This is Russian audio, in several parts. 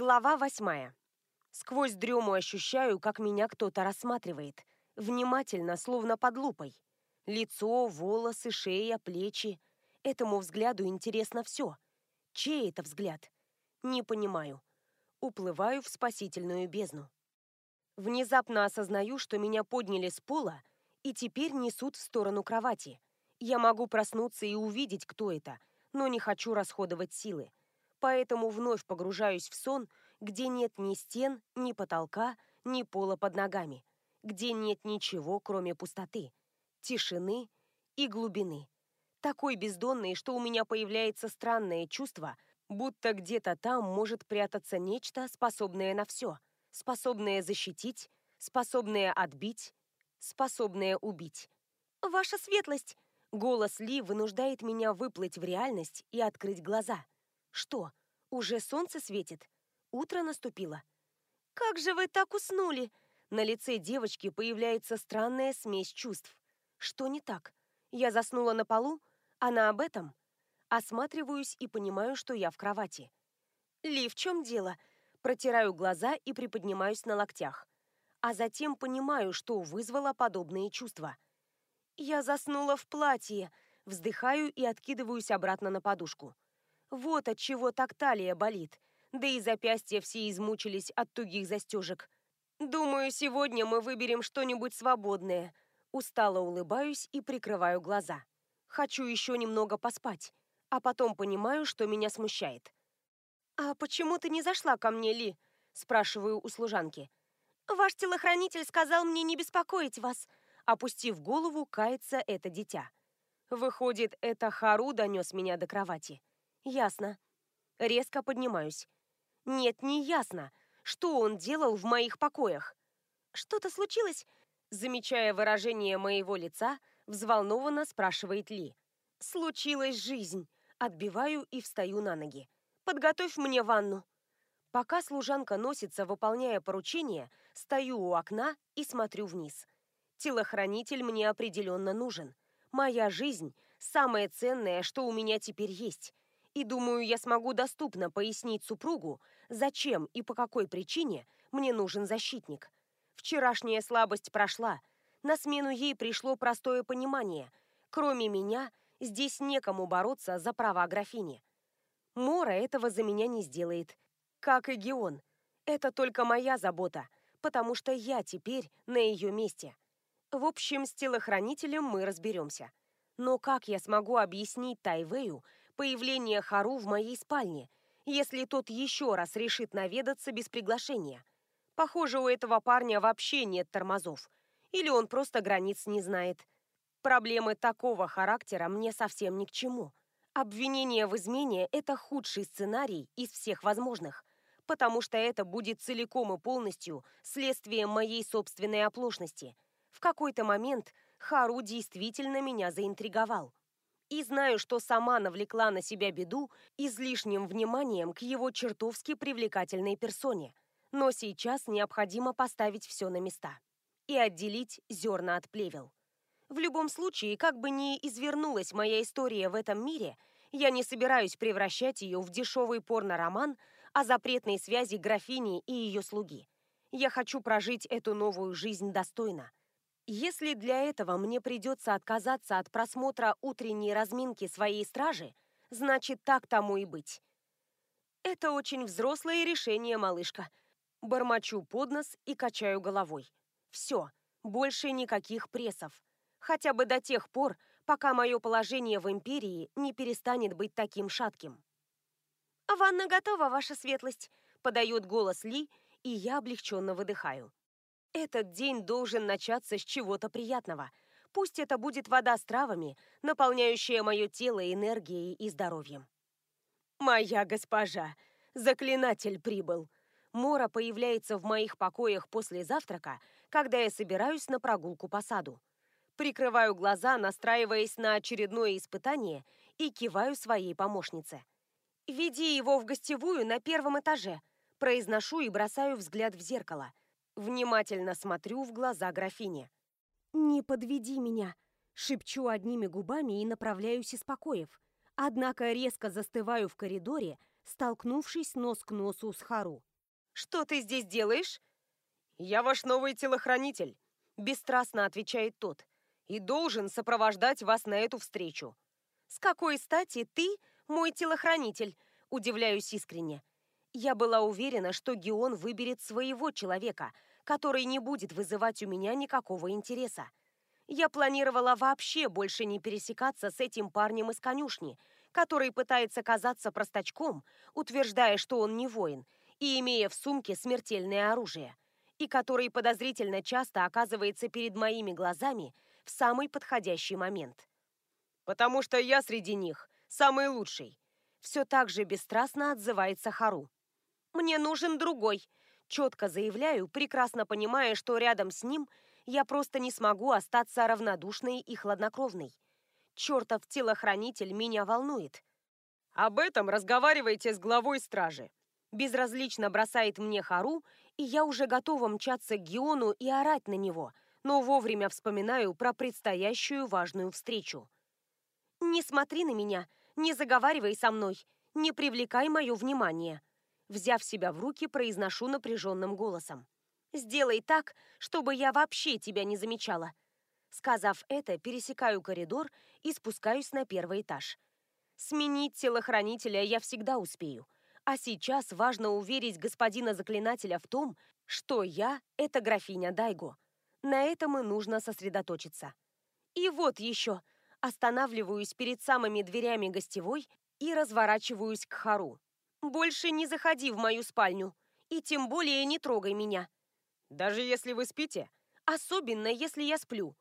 Глава восьмая. Сквозь дрему ощущаю, как меня кто-то рассматривает. Внимательно, словно под лупой. Лицо, волосы, шея, плечи. Этому взгляду интересно все. Чей это взгляд? Не понимаю. Уплываю в спасительную бездну. Внезапно осознаю, что меня подняли с пола и теперь несут в сторону кровати. Я могу проснуться и увидеть, кто это, но не хочу расходовать силы. Поэтому вновь погружаюсь в сон, где нет ни стен, ни потолка, ни пола под ногами, где нет ничего, кроме пустоты, тишины и глубины. Такой бездонной, что у меня появляется странное чувство, будто где-то там может прятаться нечто, способное на все — способное защитить, способное отбить, способное убить. «Ваша светлость!» Голос Ли вынуждает меня выплыть в реальность и открыть глаза. Что, уже солнце светит? Утро наступило? «Как же вы так уснули?» На лице девочки появляется странная смесь чувств. Что не так? Я заснула на полу? Она об этом? Осматриваюсь и понимаю, что я в кровати. «Ли, в чем дело?» протираю глаза и приподнимаюсь на локтях. А затем понимаю, что вызвало подобные чувства. Я заснула в платье, вздыхаю и откидываюсь обратно на подушку. Вот от чего так талия болит, да и запястья все измучились от тугих застежек. Думаю, сегодня мы выберем что-нибудь свободное. Устало улыбаюсь и прикрываю глаза. Хочу еще немного поспать, а потом понимаю, что меня смущает. «А почему ты не зашла ко мне, Ли?» – спрашиваю у служанки. «Ваш телохранитель сказал мне не беспокоить вас», – опустив голову, кается это дитя. Выходит, это Хару донес меня до кровати. Ясно. Резко поднимаюсь. Нет, не ясно. Что он делал в моих покоях? Что-то случилось? Замечая выражение моего лица, взволнованно спрашивает Ли. Случилась жизнь. Отбиваю и встаю на ноги. Подготовь мне ванну». Пока служанка носится, выполняя поручение, стою у окна и смотрю вниз. Телохранитель мне определенно нужен. Моя жизнь – самое ценное, что у меня теперь есть. И думаю, я смогу доступно пояснить супругу, зачем и по какой причине мне нужен защитник. Вчерашняя слабость прошла. На смену ей пришло простое понимание. Кроме меня, здесь некому бороться за права графини. Мора этого за меня не сделает. Как и Геон. Это только моя забота, потому что я теперь на ее месте. В общем, с телохранителем мы разберемся. Но как я смогу объяснить Тайвею появление Хару в моей спальне, если тот еще раз решит наведаться без приглашения? Похоже, у этого парня вообще нет тормозов. Или он просто границ не знает. Проблемы такого характера мне совсем ни к чему. Обвинение в измене – это худший сценарий из всех возможных, потому что это будет целиком и полностью следствием моей собственной оплошности. В какой-то момент Хару действительно меня заинтриговал. И знаю, что сама навлекла на себя беду излишним вниманием к его чертовски привлекательной персоне. Но сейчас необходимо поставить все на места и отделить зерна от плевел. В любом случае, как бы ни извернулась моя история в этом мире, я не собираюсь превращать ее в дешевый порно-роман о запретной связи графини и ее слуги. Я хочу прожить эту новую жизнь достойно. Если для этого мне придется отказаться от просмотра утренней разминки своей стражи, значит, так тому и быть. Это очень взрослое решение, малышка. Бормочу под нос и качаю головой. Все, больше никаких прессов хотя бы до тех пор, пока мое положение в империи не перестанет быть таким шатким. «Ванна готова, ваша светлость», — подает голос Ли, и я облегченно выдыхаю. Этот день должен начаться с чего-то приятного. Пусть это будет вода с травами, наполняющая мое тело энергией и здоровьем. «Моя госпожа! Заклинатель прибыл!» Мора появляется в моих покоях после завтрака, когда я собираюсь на прогулку по саду. Прикрываю глаза, настраиваясь на очередное испытание, и киваю своей помощнице. «Веди его в гостевую на первом этаже», произношу и бросаю взгляд в зеркало. Внимательно смотрю в глаза графине. «Не подведи меня», шепчу одними губами и направляюсь из покоев. Однако резко застываю в коридоре, столкнувшись нос к носу с Хару. «Что ты здесь делаешь?» «Я ваш новый телохранитель», — бесстрастно отвечает тот, «и должен сопровождать вас на эту встречу». «С какой стати ты мой телохранитель?» — удивляюсь искренне. Я была уверена, что Геон выберет своего человека, который не будет вызывать у меня никакого интереса. Я планировала вообще больше не пересекаться с этим парнем из конюшни, который пытается казаться простачком, утверждая, что он не воин, и имея в сумке смертельное оружие, и который подозрительно часто оказывается перед моими глазами в самый подходящий момент. «Потому что я среди них самый лучший», все так же бесстрастно отзывается Хару. Мне нужен другой. Четко заявляю, прекрасно понимая, что рядом с ним я просто не смогу остаться равнодушной и хладнокровной. Чертов телохранитель меня волнует. Об этом разговаривайте с главой стражи. Безразлично бросает мне Хару, и я уже готова мчаться к Геону и орать на него, но вовремя вспоминаю про предстоящую важную встречу. «Не смотри на меня, не заговаривай со мной, не привлекай мое внимание», Взяв себя в руки, произношу напряженным голосом. «Сделай так, чтобы я вообще тебя не замечала». Сказав это, пересекаю коридор и спускаюсь на первый этаж. Сменить телохранителя я всегда успею. А сейчас важно уверить господина заклинателя в том, что я — это графиня Дайго. На этом и нужно сосредоточиться. И вот еще. Останавливаюсь перед самыми дверями гостевой и разворачиваюсь к Хару. Больше не заходи в мою спальню. И тем более не трогай меня. Даже если вы спите? Особенно, если я сплю.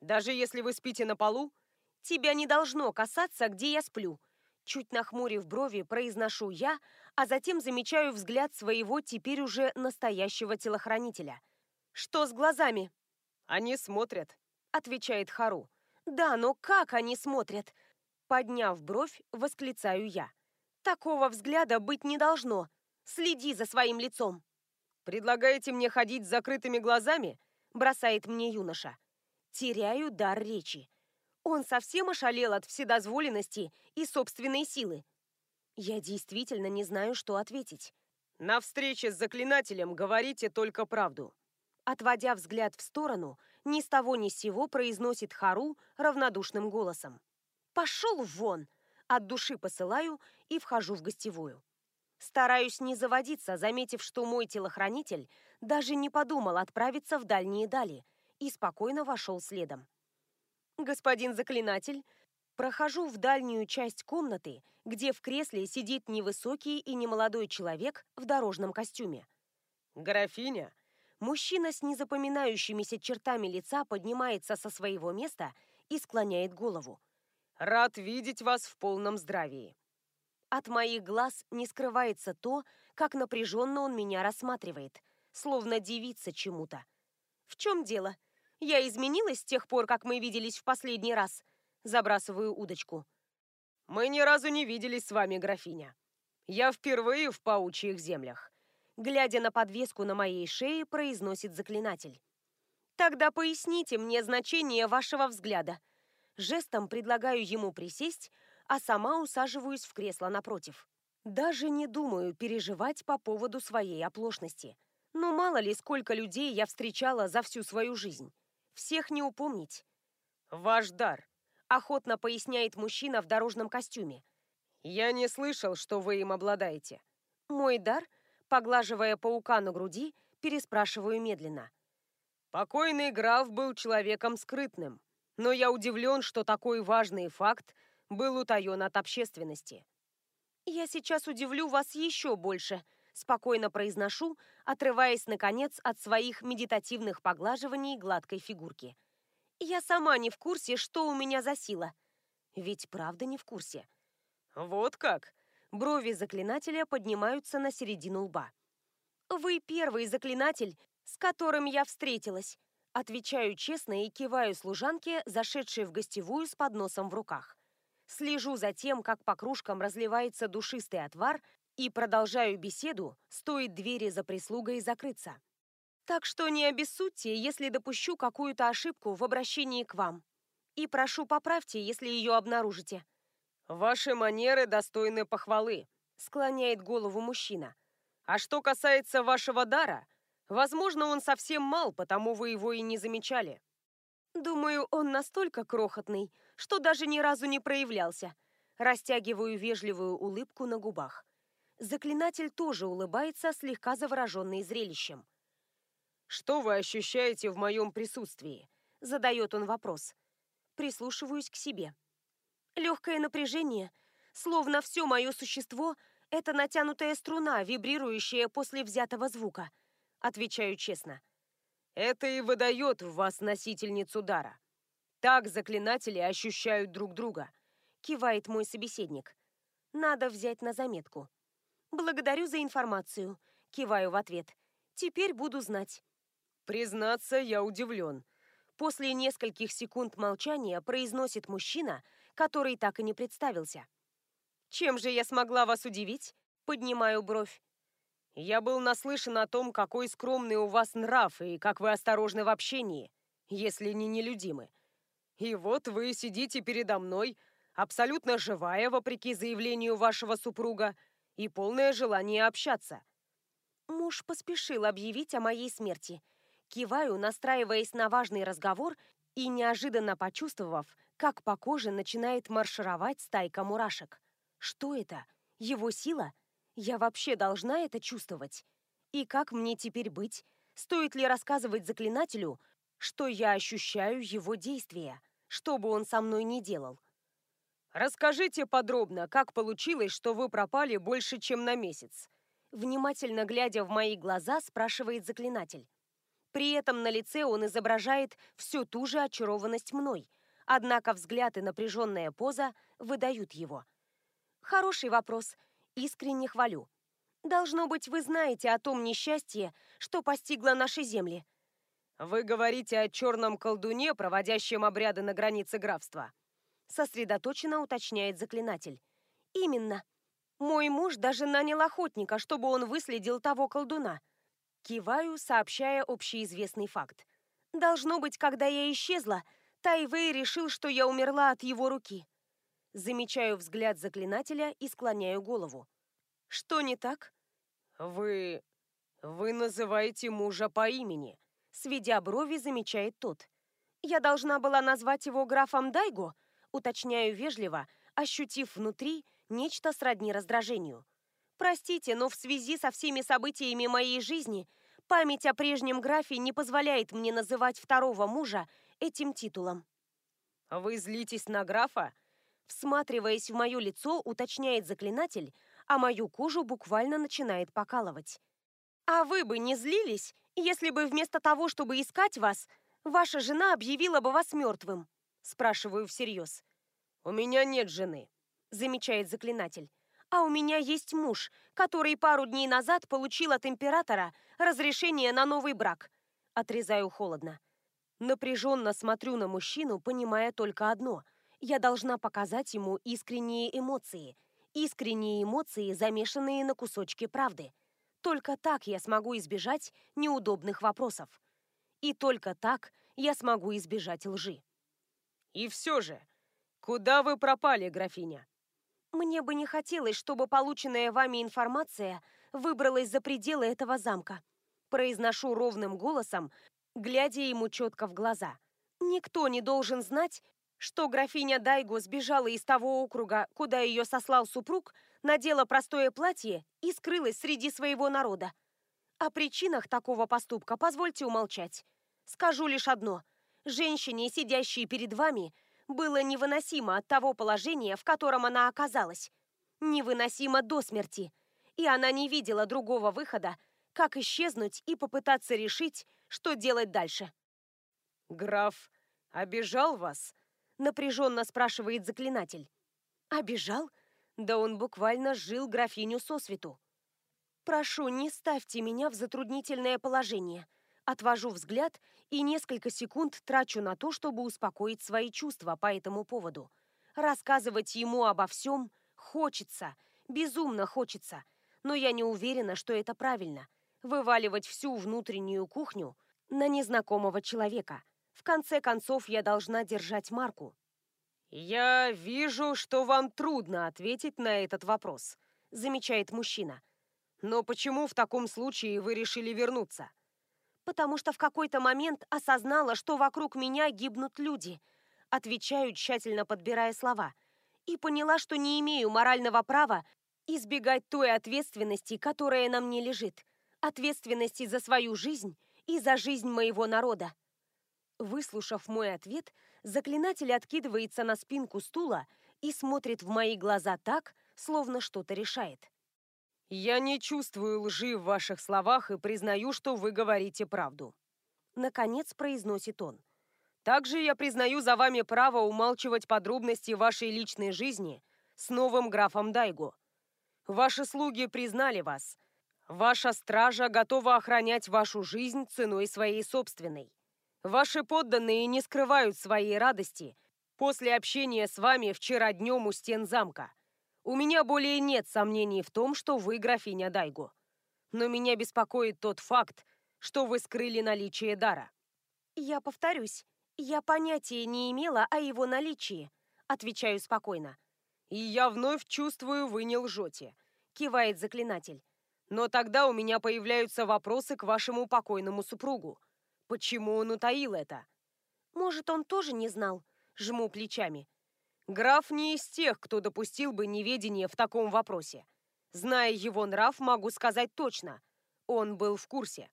Даже если вы спите на полу? Тебя не должно касаться, где я сплю. Чуть нахмурив брови, произношу я, а затем замечаю взгляд своего теперь уже настоящего телохранителя. Что с глазами? Они смотрят, отвечает Хару. Да, но как они смотрят? Подняв бровь, восклицаю я. Такого взгляда быть не должно. Следи за своим лицом. Предлагаете мне ходить с закрытыми глазами? Бросает мне юноша. Теряю дар речи. Он совсем ошалел от вседозволенности и собственной силы. Я действительно не знаю, что ответить. На встрече с заклинателем говорите только правду. Отводя взгляд в сторону, ни с того ни с сего произносит Хару равнодушным голосом. «Пошел вон!» От души посылаю и вхожу в гостевую. Стараюсь не заводиться, заметив, что мой телохранитель даже не подумал отправиться в дальние дали и спокойно вошел следом. «Господин заклинатель», прохожу в дальнюю часть комнаты, где в кресле сидит невысокий и немолодой человек в дорожном костюме. «Графиня?» Мужчина с незапоминающимися чертами лица поднимается со своего места и склоняет голову. Рад видеть вас в полном здравии. От моих глаз не скрывается то, как напряженно он меня рассматривает, словно дивится чему-то. В чем дело? Я изменилась с тех пор, как мы виделись в последний раз. Забрасываю удочку. Мы ни разу не виделись с вами, графиня. Я впервые в паучьих землях. Глядя на подвеску на моей шее, произносит заклинатель. Тогда поясните мне значение вашего взгляда. Жестом предлагаю ему присесть, а сама усаживаюсь в кресло напротив. Даже не думаю переживать по поводу своей оплошности. Но мало ли, сколько людей я встречала за всю свою жизнь. Всех не упомнить. «Ваш дар», — охотно поясняет мужчина в дорожном костюме. «Я не слышал, что вы им обладаете». «Мой дар?» — поглаживая паука на груди, переспрашиваю медленно. «Покойный граф был человеком скрытным», но я удивлен, что такой важный факт был утаен от общественности. «Я сейчас удивлю вас еще больше», – спокойно произношу, отрываясь, наконец, от своих медитативных поглаживаний гладкой фигурки. «Я сама не в курсе, что у меня за сила. Ведь правда не в курсе». «Вот как?» Брови заклинателя поднимаются на середину лба. «Вы первый заклинатель, с которым я встретилась», Отвечаю честно и киваю служанке, зашедшей в гостевую с подносом в руках. Слежу за тем, как по кружкам разливается душистый отвар, и продолжаю беседу, стоит двери за прислугой закрыться. Так что не обессудьте, если допущу какую-то ошибку в обращении к вам. И прошу, поправьте, если ее обнаружите. Ваши манеры достойны похвалы, Склоняет голову мужчина. А что касается вашего дара, возможно, он совсем мал, потому вы его и не замечали. Думаю, он настолько крохотный, что даже ни разу не проявлялся. Растягиваю вежливую улыбку на губах. Заклинатель тоже улыбается, слегка завороженный зрелищем. «Что вы ощущаете в моем присутствии?» Задает он вопрос. Прислушиваюсь к себе. Легкое напряжение, словно все мое существо — это натянутая струна, вибрирующая после взятого звука. Отвечаю честно. Это и выдает в вас носительницу дара. Так заклинатели ощущают друг друга. Кивает мой собеседник. Надо взять на заметку. Благодарю за информацию. Киваю в ответ. Теперь буду знать. Признаться, я удивлен. После нескольких секунд молчания произносит мужчина, который так и не представился. «Чем же я смогла вас удивить?» Поднимаю бровь. «Я был наслышан о том, какой скромный у вас нрав и как вы осторожны в общении, если не нелюдимы. И вот вы сидите передо мной, абсолютно живая, вопреки заявлению вашего супруга, и полное желание общаться». Муж поспешил объявить о моей смерти. Киваю, настраиваясь на важный разговор и неожиданно почувствовав, как по коже начинает маршировать стайка мурашек. Что это? Его сила? Я вообще должна это чувствовать? И как мне теперь быть? Стоит ли рассказывать заклинателю, что я ощущаю его действия, что бы он со мной ни делал? Расскажите подробно, как получилось, что вы пропали больше, чем на месяц. Внимательно глядя в мои глаза, спрашивает заклинатель. При этом на лице он изображает всю ту же очарованность мной, однако взгляд и напряженная поза выдают его. Хороший вопрос. Искренне хвалю. Должно быть, вы знаете о том несчастье, что постигло наши земли. Вы говорите о черном колдуне, проводящем обряды на границе графства. Сосредоточенно уточняет заклинатель. Именно. Мой муж даже нанял охотника, чтобы он выследил того колдуна. Киваю, сообщая общеизвестный факт. Должно быть, когда я исчезла, Тайвей решил, что я умерла от его руки. Замечаю взгляд заклинателя и склоняю голову. Что не так? Вы... вы называете мужа по имени. Сведя брови, замечает тот. Я должна была назвать его графом Дайго, уточняю вежливо, ощутив внутри нечто сродни раздражению. Простите, но в связи со всеми событиями моей жизни память о прежнем графе не позволяет мне называть второго мужа этим титулом. Вы злитесь на графа? Всматриваясь в мое лицо, уточняет заклинатель, а мою кожу буквально начинает покалывать. «А вы бы не злились, если бы вместо того, чтобы искать вас, ваша жена объявила бы вас мертвым?» Спрашиваю всерьез. «У меня нет жены», — замечает заклинатель. «А у меня есть муж, который пару дней назад получил от императора разрешение на новый брак». Отрезаю холодно. Напряженно смотрю на мужчину, понимая только одно — я должна показать ему искренние эмоции. Искренние эмоции, замешанные на кусочки правды. Только так я смогу избежать неудобных вопросов. И только так я смогу избежать лжи. И все же, куда вы пропали, графиня? Мне бы не хотелось, чтобы полученная вами информация выбралась за пределы этого замка. Произношу ровным голосом, глядя ему четко в глаза. Никто не должен знать, что графиня Дайго сбежала из того округа, куда ее сослал супруг, надела простое платье и скрылась среди своего народа. О причинах такого поступка позвольте умолчать. Скажу лишь одно. Женщине, сидящей перед вами, было невыносимо от того положения, в котором она оказалась. Невыносимо до смерти. И она не видела другого выхода, как исчезнуть и попытаться решить, что делать дальше. «Граф обижал вас?» Напряженно спрашивает заклинатель. Обижал? Да он буквально жил графиню сосвету. Прошу, не ставьте меня в затруднительное положение. Отвожу взгляд и несколько секунд трачу на то, чтобы успокоить свои чувства по этому поводу. Рассказывать ему обо всем хочется, безумно хочется, но я не уверена, что это правильно. Вываливать всю внутреннюю кухню на незнакомого человека – в конце концов, я должна держать марку. «Я вижу, что вам трудно ответить на этот вопрос», замечает мужчина. Но почему в таком случае вы решили вернуться? Потому что в какой-то момент осознала, что вокруг меня гибнут люди. Отвечаю, тщательно подбирая слова. И поняла, что не имею морального права избегать той ответственности, которая на мне лежит. Ответственности за свою жизнь и за жизнь моего народа. Выслушав мой ответ, заклинатель откидывается на спинку стула и смотрит в мои глаза так, словно что-то решает. «Я не чувствую лжи в ваших словах и признаю, что вы говорите правду», — наконец произносит он. «Также я признаю за вами право умалчивать подробности вашей личной жизни с новым графом Дайго. Ваши слуги признали вас. Ваша стража готова охранять вашу жизнь ценой своей собственной. Ваши подданные не скрывают своей радости после общения с вами вчера днем у стен замка. У меня более нет сомнений в том, что вы графиня Дайго. Но меня беспокоит тот факт, что вы скрыли наличие дара. Я повторюсь, я понятия не имела о его наличии, отвечаю спокойно. И я вновь чувствую, вы не лжете, кивает заклинатель. Но тогда у меня появляются вопросы к вашему покойному супругу. Почему он утаил это? Может, он тоже не знал? Жму плечами. Граф не из тех, кто допустил бы неведение в таком вопросе. Зная его нрав, могу сказать точно. Он был в курсе.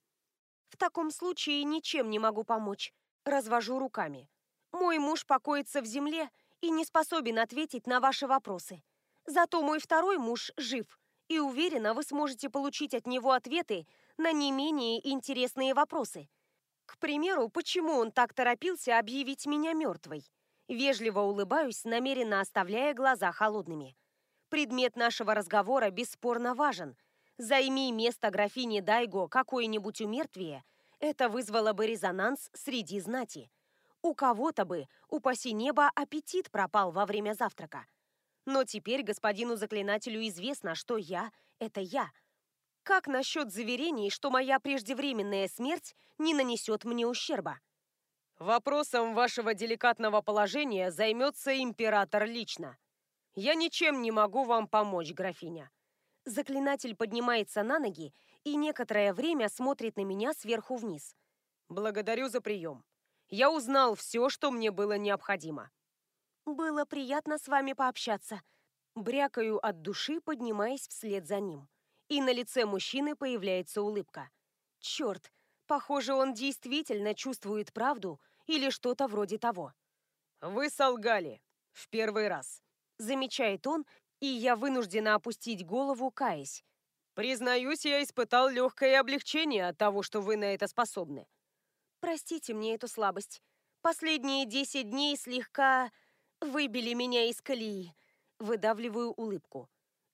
В таком случае ничем не могу помочь. Развожу руками. Мой муж покоится в земле и не способен ответить на ваши вопросы. Зато мой второй муж жив, и уверена, вы сможете получить от него ответы на не менее интересные вопросы. К примеру, почему он так торопился объявить меня мертвой? Вежливо улыбаюсь, намеренно оставляя глаза холодными. Предмет нашего разговора бесспорно важен. Займи место графини Дайго какое-нибудь умертвие, это вызвало бы резонанс среди знати. У кого-то бы, упаси небо, аппетит пропал во время завтрака. Но теперь господину заклинателю известно, что я — это я. Как насчет заверений, что моя преждевременная смерть не нанесет мне ущерба? Вопросом вашего деликатного положения займется император лично. Я ничем не могу вам помочь, графиня. Заклинатель поднимается на ноги и некоторое время смотрит на меня сверху вниз. Благодарю за прием. Я узнал все, что мне было необходимо. Было приятно с вами пообщаться. Брякаю от души, поднимаясь вслед за ним. И на лице мужчины появляется улыбка. Черт, похоже, он действительно чувствует правду или что-то вроде того. «Вы солгали. В первый раз», — замечает он, и я вынуждена опустить голову, каясь. «Признаюсь, я испытал легкое облегчение от того, что вы на это способны». «Простите мне эту слабость. Последние десять дней слегка выбили меня из колеи». Выдавливаю улыбку.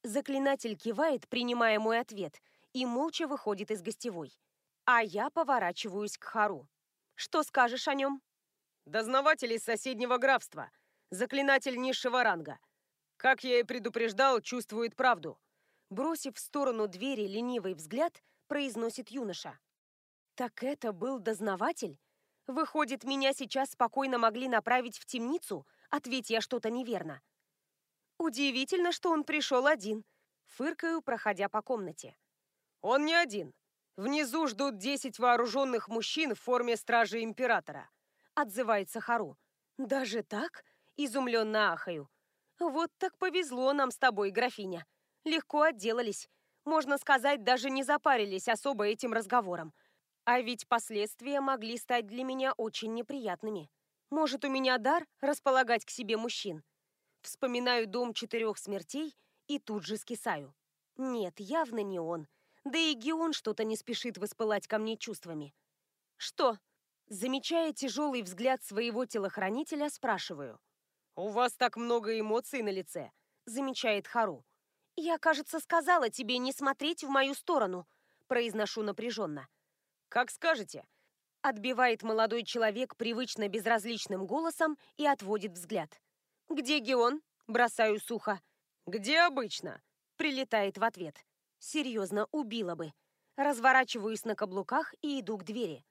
Заклинатель кивает, принимая мой ответ, и молча выходит из гостевой. А я поворачиваюсь к Хару. Что скажешь о нем? Дознаватель из соседнего графства. Заклинатель низшего ранга. Как я и предупреждал, чувствует правду. Бросив в сторону двери ленивый взгляд, произносит юноша. Так это был дознаватель? Выходит, меня сейчас спокойно могли направить в темницу, ответь я что-то неверно. Удивительно, что он пришел один. Фыркаю, проходя по комнате. Он не один. Внизу ждут десять вооруженных мужчин в форме стражи императора. Отзывается Хару. Даже так? Изумленно ахаю. Вот так повезло нам с тобой, графиня. Легко отделались. Можно сказать, даже не запарились особо этим разговором. А ведь последствия могли стать для меня очень неприятными. Может, у меня дар располагать к себе мужчин? Вспоминаю дом четырех смертей и тут же скисаю. Нет, явно не он. Да и Геон что-то не спешит воспылать ко мне чувствами. Что? Замечая тяжелый взгляд своего телохранителя, спрашиваю. «У вас так много эмоций на лице», — замечает Хару. «Я, кажется, сказала тебе не смотреть в мою сторону», — произношу напряженно. «Как скажете», — отбивает молодой человек привычно безразличным голосом и отводит взгляд. «Где Геон?» — бросаю сухо. «Где обычно?» — прилетает в ответ. Серьезно, убила бы. Разворачиваюсь на каблуках и иду к двери.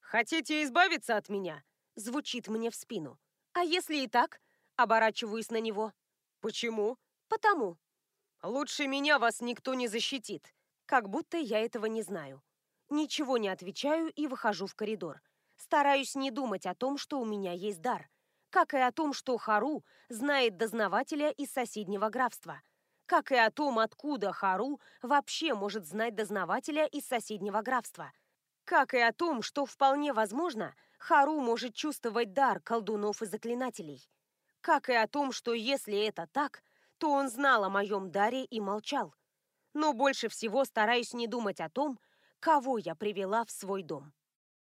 «Хотите избавиться от меня?» Звучит мне в спину. «А если и так?» Оборачиваюсь на него. «Почему?» «Потому». Лучше меня вас никто не защитит. Как будто я этого не знаю. Ничего не отвечаю и выхожу в коридор. Стараюсь не думать о том, что у меня есть дар. Как и о том, что Хару знает дознавателя из соседнего графства. Как и о том, откуда Хару вообще может знать дознавателя из соседнего графства. Как и о том, что вполне возможно, Хару может чувствовать дар колдунов и заклинателей. Как и о том, что если это так, то он знал о моем даре и молчал. Но больше всего стараюсь не думать о том, кого я привела в свой дом.